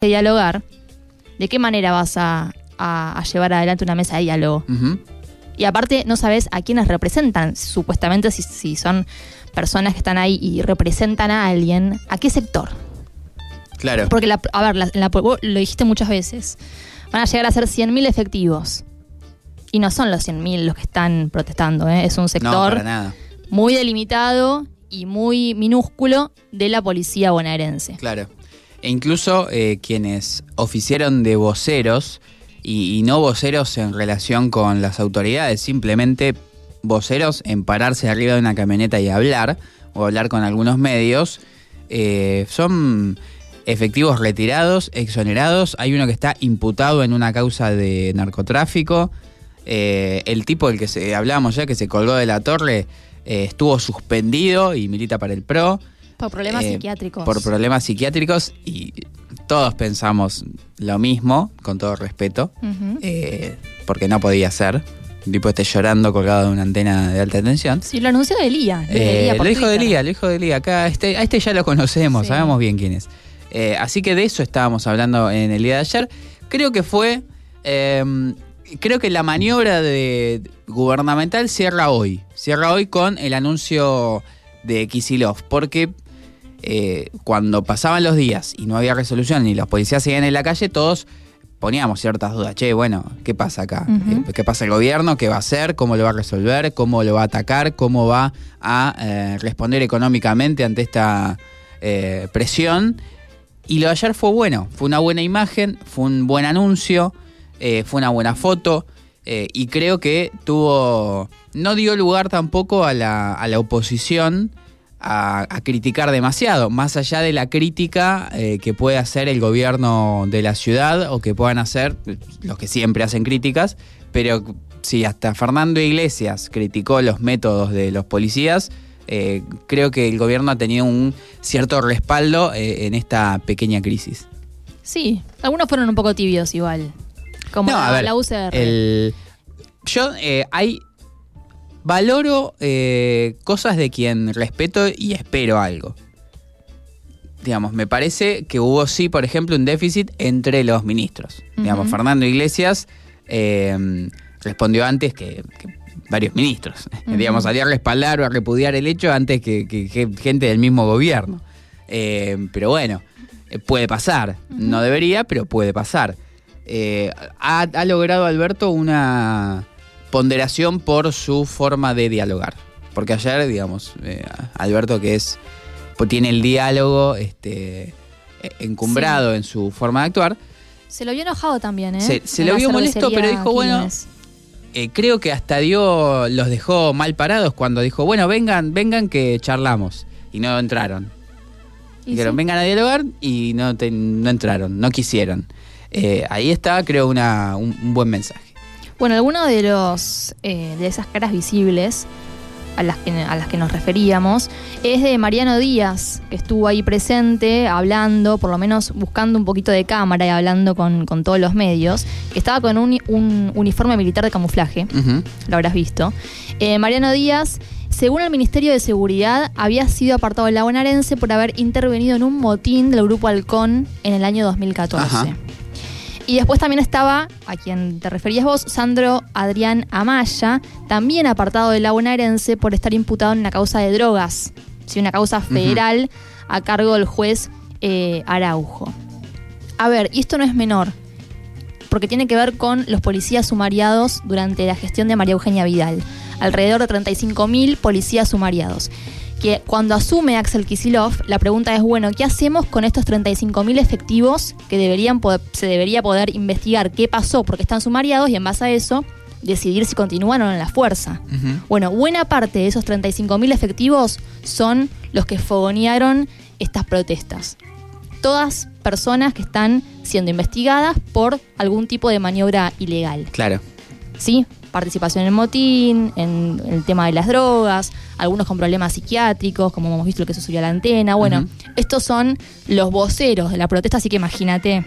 de dialogar, ¿de qué manera vas a, a- a llevar adelante una mesa de diálogo? Y aparte no sabes a quiénes representan, supuestamente si, si son personas que están ahí y representan a alguien, ¿a qué sector? Claro. Porque, la, a ver, la- la- vos lo dijiste muchas veces, van a llegar a ser 100.000 efectivos. Y no son los 100.000 los que están protestando, ¿eh? es un sector nada. muy delimitado y muy minúsculo de la policía bonaerense. Claro. E incluso eh, quienes oficiaron de voceros, y, no voceros en relación con las autoridades, simplemente voceros en pararse arriba de una camioneta y hablar, o hablar con algunos medios, eh, son efectivos retirados, exonerados. Hay uno que está imputado en una causa de narcotráfico. Eh, el tipo del que se, hablábamos ya, que se colgó de la torre, estuvo suspendido y milita para el PRO. Por problemas Eh, psiquiátricos. Por problemas psiquiátricos y todos pensamos lo mismo, con todo respeto, eh, porque no podía ser. Un tipo esté llorando colgado de una antena de alta tensión. Sí, lo anunció Delía. Eh, lo dijo de Lía, lo dijo de Lía. Acá, este, a este ya lo conocemos, Sí. sabemos bien quién es. Eh, así que de eso estábamos hablando en el día de ayer. Creo que fue. eh, creo que la maniobra de gubernamental cierra hoy. Cierra hoy con el anuncio de Kisilov. Porque eh, cuando pasaban los días y no había resolución y los policías seguían en la calle, todos poníamos ciertas dudas. Che, bueno, ¿qué pasa acá? Eh, ¿Qué pasa el gobierno? ¿Qué va a hacer? ¿Cómo lo va a resolver? ¿Cómo lo va a atacar? ¿Cómo va a eh, responder económicamente ante esta eh, presión? Y lo de ayer fue bueno, fue una buena imagen, fue un buen anuncio, eh, fue una buena foto y creo que tuvo, no dio lugar tampoco a la, a la oposición a, a criticar demasiado, más allá de la crítica eh, que puede hacer el gobierno de la ciudad o que puedan hacer eh, los que siempre hacen críticas, pero si hasta Fernando Iglesias criticó los métodos de los policías, eh, creo que el gobierno ha tenido un cierto respaldo eh, en esta pequeña crisis. Sí, algunos fueron un poco tibios igual. Como No, la, a ver, la UCR. El, yo hay valoro eh, cosas de quien respeto y espero algo. Digamos, me parece que hubo sí, por ejemplo, un déficit entre los ministros. Digamos. Fernando Iglesias eh, respondió antes que, que varios ministros. Digamos, salía a respaldar o a repudiar el hecho antes que, que- que gente del mismo gobierno. Eh, pero bueno, eh, puede pasar. No debería, pero puede pasar. Eh, ha, ha logrado Alberto una ponderación por su forma de dialogar. Porque ayer, digamos, eh, Alberto que es pues, tiene el diálogo este, eh, encumbrado en su forma de actuar, Se lo vio enojado también, ¿eh? Se- se lo vio molesto, pero dijo, bueno, eh, creo que hasta dio, los dejó mal parados cuando dijo, bueno, vengan, vengan que charlamos. Y no entraron. Y Dijeron, sí. vengan a dialogar y no, te- no entraron, no quisieron. Eh, ahí está, creo, una, un, un buen mensaje. Bueno, alguno de los eh, de esas caras visibles a las, que, a las que nos referíamos es de Mariano Díaz, que estuvo ahí presente, hablando, por lo menos buscando un poquito de cámara y hablando con, con todos los medios, que estaba con un, un uniforme militar de camuflaje, lo habrás visto. Eh, Mariano Díaz, según el Ministerio de Seguridad, había sido apartado de la bonaerense por haber intervenido en un motín del Grupo Halcón en el año 2014. Ajá. Y después también estaba, a quien te referías vos, Sandro Adrián Amaya, también apartado de la bonaerense por estar imputado en una causa de drogas, sí, una causa federal a cargo del juez eh, Araujo. A ver, y esto no es menor, porque tiene que ver con los policías sumariados durante la gestión de María Eugenia Vidal. Alrededor de 35.000 policías sumariados. Que cuando asume Axel Kisilov, la pregunta es, bueno, ¿qué hacemos con estos 35.000 efectivos que deberían poder- se debería poder investigar qué pasó porque están sumariados y en base a eso decidir si continúan o no en la fuerza? Bueno, buena parte de esos 35.000 efectivos son los que fogonearon estas protestas. Todas personas que están siendo investigadas por algún tipo de maniobra ilegal. Claro. ¿Sí? Participación en motín, en el tema de las drogas, algunos con problemas psiquiátricos, como hemos visto lo que se subió a la antena. Bueno, estos son los voceros de la protesta, así que imagínate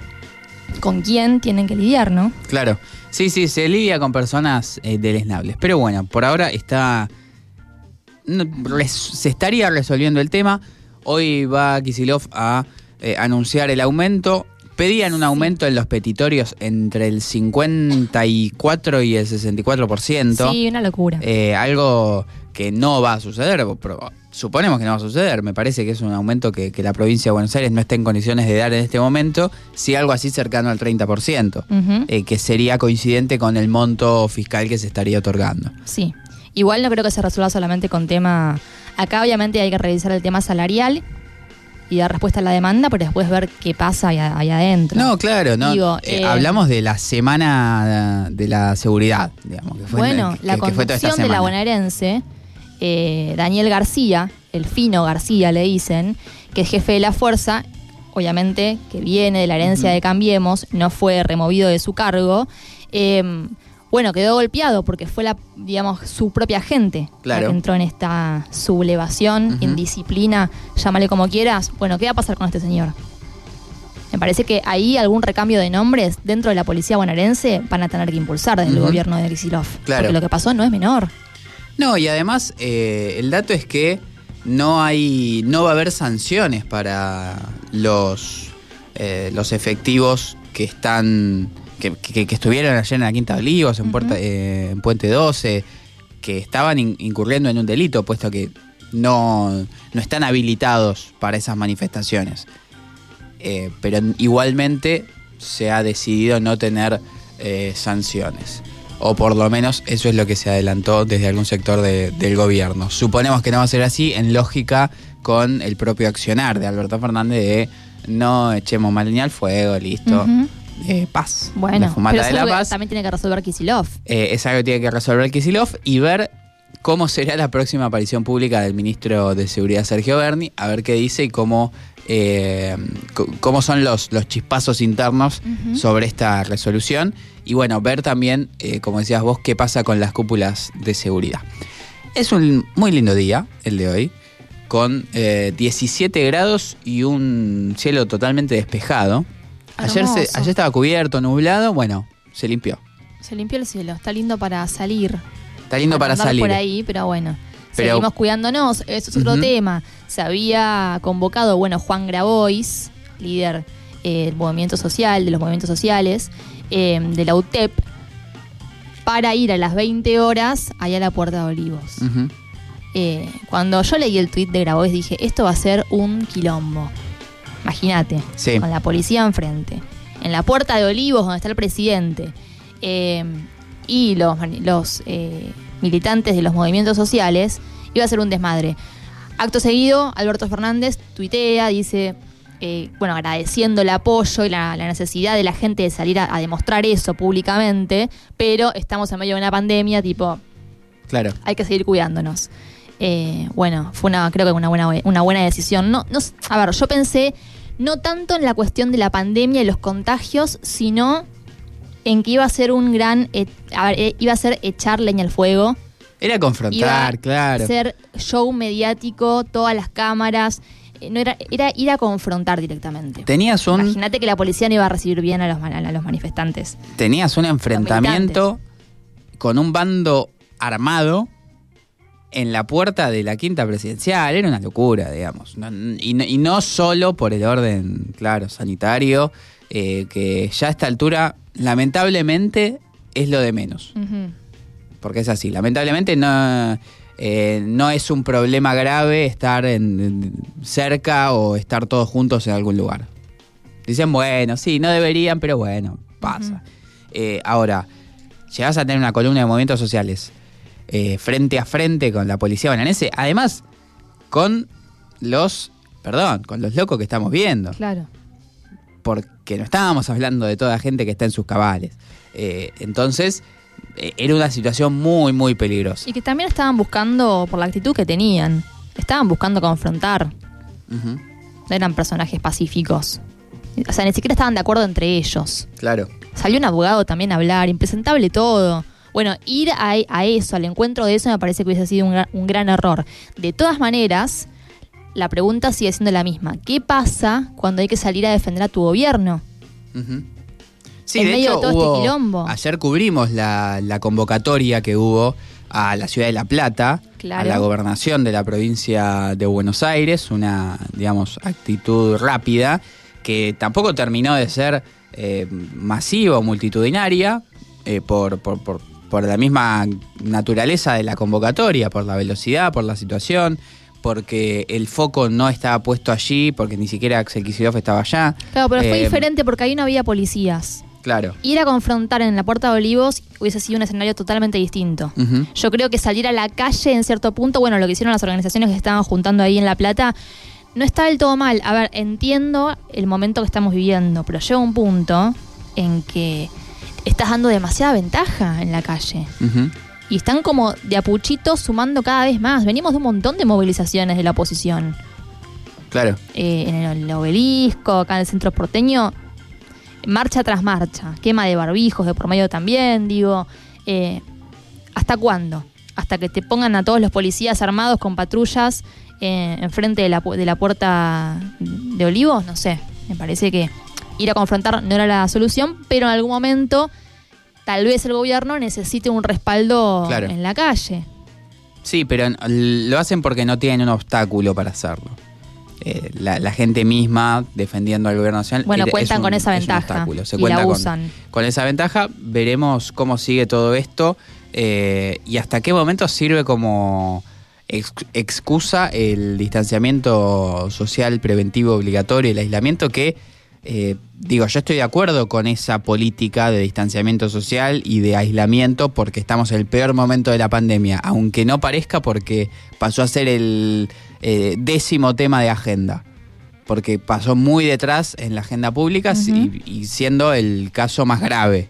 con quién tienen que lidiar, ¿no? Claro. Sí, sí, se lidia con personas eh, deleznables. Pero bueno, por ahora está. no, res- se estaría resolviendo el tema. Hoy va Kisilov a eh, anunciar el aumento. Pedían un aumento en los petitorios entre el 54 y el 64%. Sí, una locura. Eh, algo que no va a suceder, pero suponemos que no va a suceder. Me parece que es un aumento que, que la provincia de Buenos Aires no está en condiciones de dar en este momento, si algo así cercano al 30%, Ujú. eh, que sería coincidente con el monto fiscal que se estaría otorgando. Sí. Igual no creo que se resuelva solamente con tema. Acá, obviamente, hay que revisar el tema salarial y dar respuesta a la demanda, pero después ver qué pasa ahí, ahí adentro. No, claro, no. Digo, Eh, eh, hablamos de la semana de la seguridad, digamos. Que fue bueno, que- la conducción de la bonaerense, eh, Daniel García, el fino García le dicen, que es jefe de la fuerza, obviamente que viene de la herencia de Cambiemos, no fue removido de su cargo. Bueno, quedó golpeado porque fue la, digamos, su propia gente la que entró en esta sublevación, Ujú. indisciplina, llámale como quieras. Bueno, ¿qué va a pasar con este señor? Me parece que ahí algún recambio de nombres dentro de la policía bonaerense van a tener que impulsar desde el gobierno de Kisilov. Claro. Porque lo que pasó no es menor. No, y además eh, el dato es que no hay, no va a haber sanciones para los, eh, los efectivos que están, que, que- que estuvieron ayer en la Quinta de Olivos, en. Puerta- eh, en Puente 12, que estaban in- incurriendo en un delito, puesto que no, no están habilitados para esas manifestaciones. Eh, pero igualmente se ha decidido no tener eh, sanciones. O por lo menos eso es lo que se adelantó desde algún sector de- del gobierno. Suponemos que no va a ser así en lógica con el propio accionar de Alberto Fernández de no echemos más leña al fuego, listo. Eh, paz. Bueno, La fumata pero de la paz. también tiene que resolver Kisilov. Eh, es algo que tiene que resolver Kisilov y ver cómo será la próxima aparición pública del ministro de Seguridad Sergio Berni, a ver qué dice y cómo, eh, cómo son los, los chispazos internos sobre esta resolución y bueno, ver también, eh, como decías vos, qué pasa con las cúpulas de seguridad. Es un muy lindo día el de hoy, con eh, 17 grados y un cielo totalmente despejado. Ayer, se- ayer estaba cubierto, nublado, bueno, se limpió. Se limpió el cielo. Está lindo para salir. Está lindo para andar salir. por ahí, pero bueno. Pero- Seguimos cuidándonos. Eso es otro tema. Se había convocado, bueno, Juan Grabois, líder eh, del movimiento social, de los movimientos sociales, eh, de la UTEP, para ir a las 20 horas allá a la Puerta de Olivos. Eh, cuando yo leí el tweet de Grabois dije, esto va a ser un quilombo. Imagínate, Sí. con la policía enfrente. En la Puerta de Olivos, donde está el presidente. eh, y los, los eh, militantes de los movimientos sociales, iba a ser un desmadre. Acto seguido, Alberto Fernández tuitea, dice, eh, bueno, agradeciendo el apoyo y la, la necesidad de la gente de salir a, a demostrar eso públicamente, pero estamos en medio de una pandemia, tipo, Claro. hay que seguir cuidándonos. Eh, bueno, fue una, creo que una buena, una buena decisión. No, no, a ver, yo pensé no tanto en la cuestión de la pandemia y los contagios, sino en que iba a ser un gran, eh, a ver, eh, iba a ser echar leña al fuego, Era iba confrontar, a claro. ser show mediático, todas las cámaras, eh, no era, era ir a confrontar directamente. Tenías un, Imagínate que la policía no iba a recibir bien a los, a los manifestantes. tenías un enfrentamiento con un bando armado en la puerta de la quinta presidencial. Era una locura, digamos. Y, no, y no solo por el orden, claro, sanitario, eh, que ya a esta altura, lamentablemente, es lo de menos. Porque es así. Lamentablemente no, eh, no es un problema grave estar en, cerca o estar todos juntos en algún lugar. Dicen, bueno, sí, no deberían, pero bueno, pasa. Eh, ahora, llegas a tener una columna de movimientos sociales eh, frente a frente con la policía bonaerense, además con los, perdón, con los locos que estamos viendo Claro. porque no estábamos hablando de toda la gente que está en sus cabales. Eh, entonces, eh, era una situación muy, muy peligrosa. Y que también estaban buscando, por la actitud que tenían, estaban buscando confrontar. No eran personajes pacíficos. O sea, ni siquiera estaban de acuerdo entre ellos. Claro. Salió un abogado también a hablar, impresentable todo. Bueno, ir a, a eso, al encuentro de eso, me parece que hubiese sido un, un gran error. De todas maneras, la pregunta sigue siendo la misma. ¿Qué pasa cuando hay que salir a defender a tu gobierno? Sí, En de medio hecho, de todo este quilombo. ayer cubrimos la, la convocatoria que hubo a la ciudad de La Plata, Claro. a la gobernación de la provincia de Buenos Aires, una, digamos, actitud rápida que tampoco terminó de ser eh, masiva o multitudinaria eh, por, por, por, por la misma naturaleza de la convocatoria, por la velocidad, por la situación, porque el foco no estaba puesto allí, porque ni siquiera Axel Kicillof estaba allá. Claro, pero fue Eh, diferente porque ahí no había policías. Claro. Ir a confrontar en la Puerta de Olivos hubiese sido un escenario totalmente distinto. Yo creo que salir a la calle en cierto punto, bueno, lo que hicieron las organizaciones que estaban juntando ahí en La Plata, no está del todo mal. A ver, entiendo el momento que estamos viviendo, pero llega un punto en que estás dando demasiada ventaja en la calle. Y están como de apuchitos sumando cada vez más. Venimos de un montón de movilizaciones de la oposición. Claro. Eh, en el obelisco, acá en el centro porteño, marcha tras marcha, quema de barbijos de por medio también, digo, eh, ¿hasta cuándo? Hasta que te pongan a todos los policías armados con patrullas eh, enfrente de la, de la puerta de Olivos, no sé, me parece que ir a confrontar no era la solución, pero en algún momento tal vez el gobierno necesite un respaldo Claro. en la calle. Sí, pero lo hacen porque no tienen un obstáculo para hacerlo. Eh, la, la gente misma defendiendo al gobierno nacional. Bueno, es- cuentan es un- con esa ventaja. Se y cuenta la con- usan. Con, esa ventaja, veremos cómo sigue todo esto eh, y hasta qué momento sirve como ex- excusa el distanciamiento social preventivo obligatorio, el aislamiento que. Eh, digo, yo estoy de acuerdo con esa política de distanciamiento social y de aislamiento porque estamos en el peor momento de la pandemia, aunque no parezca porque pasó a ser el eh, décimo tema de agenda, porque pasó muy detrás en la agenda pública y, y siendo el caso más grave.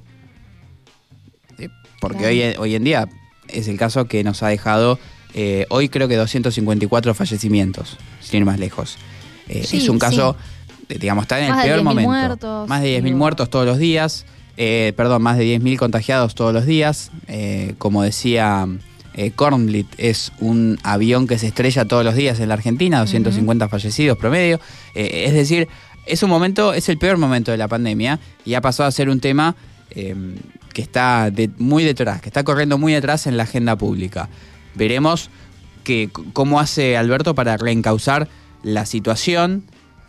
Eh, Porque Claro. hoy, hoy en día es el caso que nos ha dejado, eh, hoy creo que 254 fallecimientos, sin ir más lejos. Sí, es un caso, sí. Digamos, está en Más el peor 10.000 momento. muertos, más de 10.000 digo. muertos todos los días, eh, perdón, más de 10.000 contagiados todos los días. Eh, como decía eh, Kornblit, es un avión que se estrella todos los días en la Argentina, 250 fallecidos promedio. Eh, es decir, es un momento, es el peor momento de la pandemia y ha pasado a ser un tema que está de- muy detrás, que está corriendo muy detrás en la agenda pública. Veremos que, cómo hace Alberto para reencauzar la situación.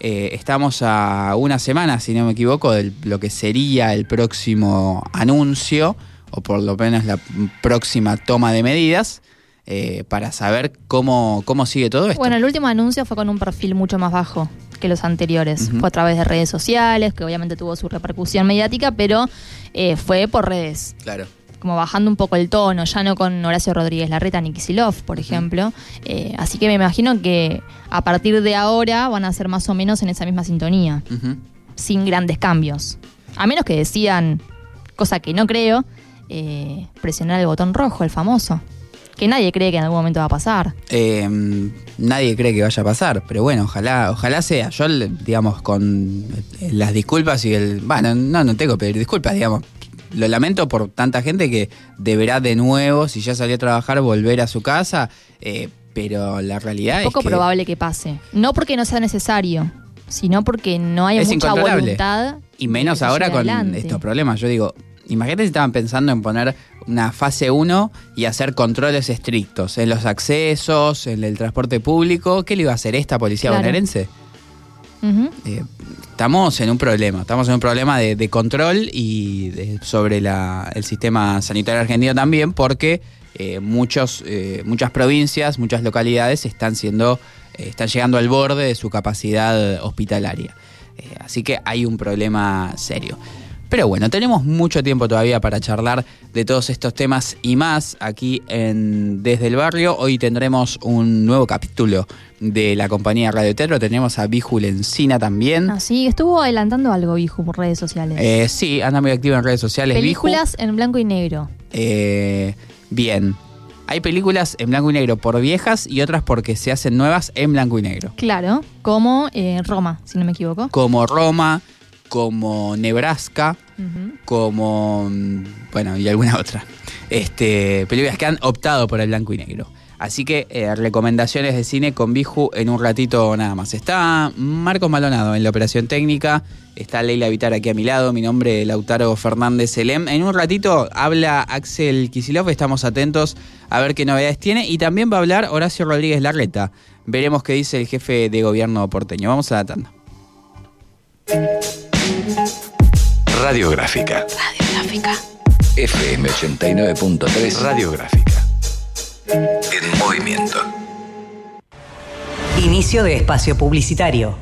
Eh, estamos a una semana, si no me equivoco, de lo que sería el próximo anuncio, o por lo menos la próxima toma de medidas, eh, para saber cómo, cómo sigue todo esto. Bueno, el último anuncio fue con un perfil mucho más bajo que los anteriores. Fue a través de redes sociales, que obviamente tuvo su repercusión mediática, pero eh, fue por redes, claro. Como bajando un poco el tono, ya no con Horacio Rodríguez Larreta ni Kisilov, por ejemplo. Eh, así que me imagino que a partir de ahora van a ser más o menos en esa misma sintonía, sin grandes cambios. A menos que decidan, cosa que no creo, eh, presionar el botón rojo, el famoso. Que nadie cree que en algún momento va a pasar. Eh, nadie cree que vaya a pasar, pero bueno, ojalá, ojalá sea. Yo, digamos, con las disculpas y el. Bueno, no, no tengo que pedir disculpas, digamos. Lo lamento por tanta gente que deberá de nuevo, si ya salió a trabajar, volver a su casa. eh, pero la realidad poco es que. probable que pase. No porque no sea necesario, sino porque no hay Es mucha voluntad. Y menos ahora con adelante. estos problemas. Yo digo, imagínate si estaban pensando en poner una fase 1 y hacer controles estrictos en los accesos, en el transporte público. ¿Qué le iba a hacer esta policía Claro. bonaerense? Eh, estamos en un problema, estamos en un problema de, control y sobre el sistema sanitario argentino también, porque eh, muchos, eh, muchas provincias, muchas localidades están siendo, están llegando al borde de su capacidad hospitalaria. Así que hay un problema serio. Pero bueno, tenemos mucho tiempo todavía para charlar de todos estos temas y más aquí en Desde el Barrio. Hoy tendremos un nuevo capítulo de la compañía Radio Tetro. Tenemos a Biju Lencina también. Ah, sí, estuvo adelantando algo, Biju, por redes sociales. Eh, sí, anda muy activo en redes sociales. Biju. Películas en blanco y negro. Eh, bien. Hay películas en blanco y negro por viejas y otras porque se hacen nuevas en blanco y negro. Claro, como eh, Roma, si no me equivoco. Como Roma, como Nebraska, Como mm, bueno y alguna otra. Este películas que han optado por el blanco y negro. Así que eh, recomendaciones de cine con Biju en un ratito nada más. Está Marcos Malonado en la operación técnica está Leila Vitar aquí a mi lado mi nombre es Lautaro Fernández Elem en un ratito habla Axel Kisilov estamos atentos a ver qué novedades tiene y también va a hablar Horacio Rodríguez Larreta. Veremos qué dice el jefe de gobierno porteño. Vamos a la tanda Radiográfica. Radiográfica. FM 89.3 Radiográfica. En movimiento. Inicio de espacio publicitario.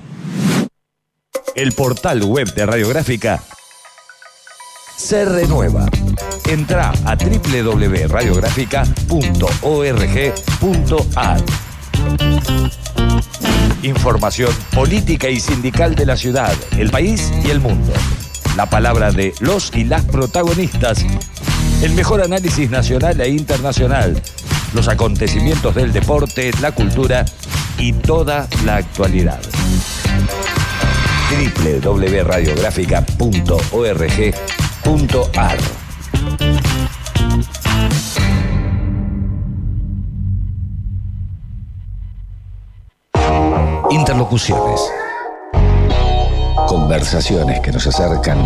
El portal web de Radiográfica se renueva. Entra a www.radiográfica.org.ar. Información política y sindical de la ciudad, el país y el mundo. La palabra de los y las protagonistas. El mejor análisis nacional e internacional. Los acontecimientos del deporte, la cultura y toda la actualidad www.radiográfica.org.ar Interlocuciones. Conversaciones que nos acercan